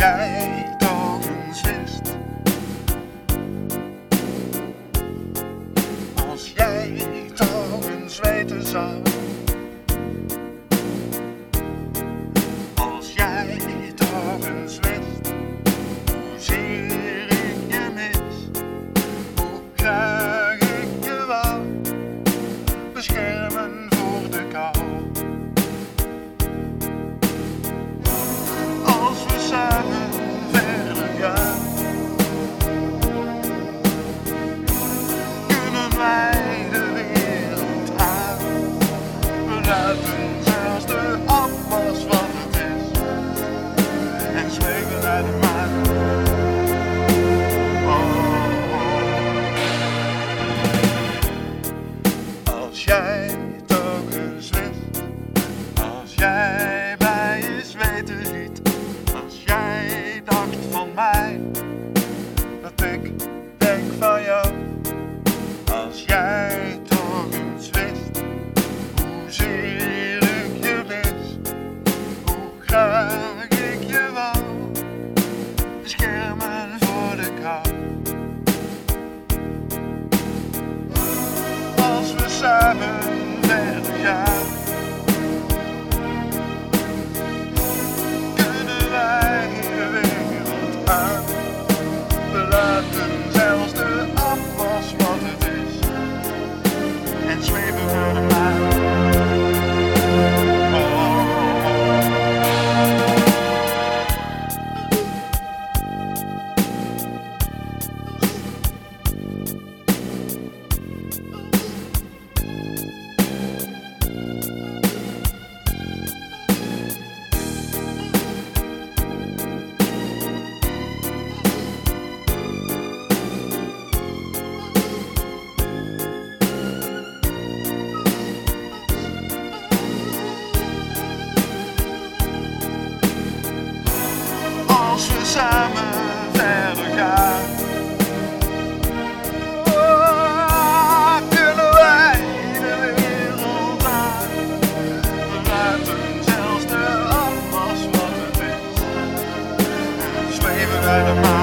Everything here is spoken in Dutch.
Jij als een zest. Als jij touwen zweten zou. is making out my samen verder gaan. Oh, kunnen wij de wereld aan? We laten zelfs de afwas wat het is. En zweven wij de maan.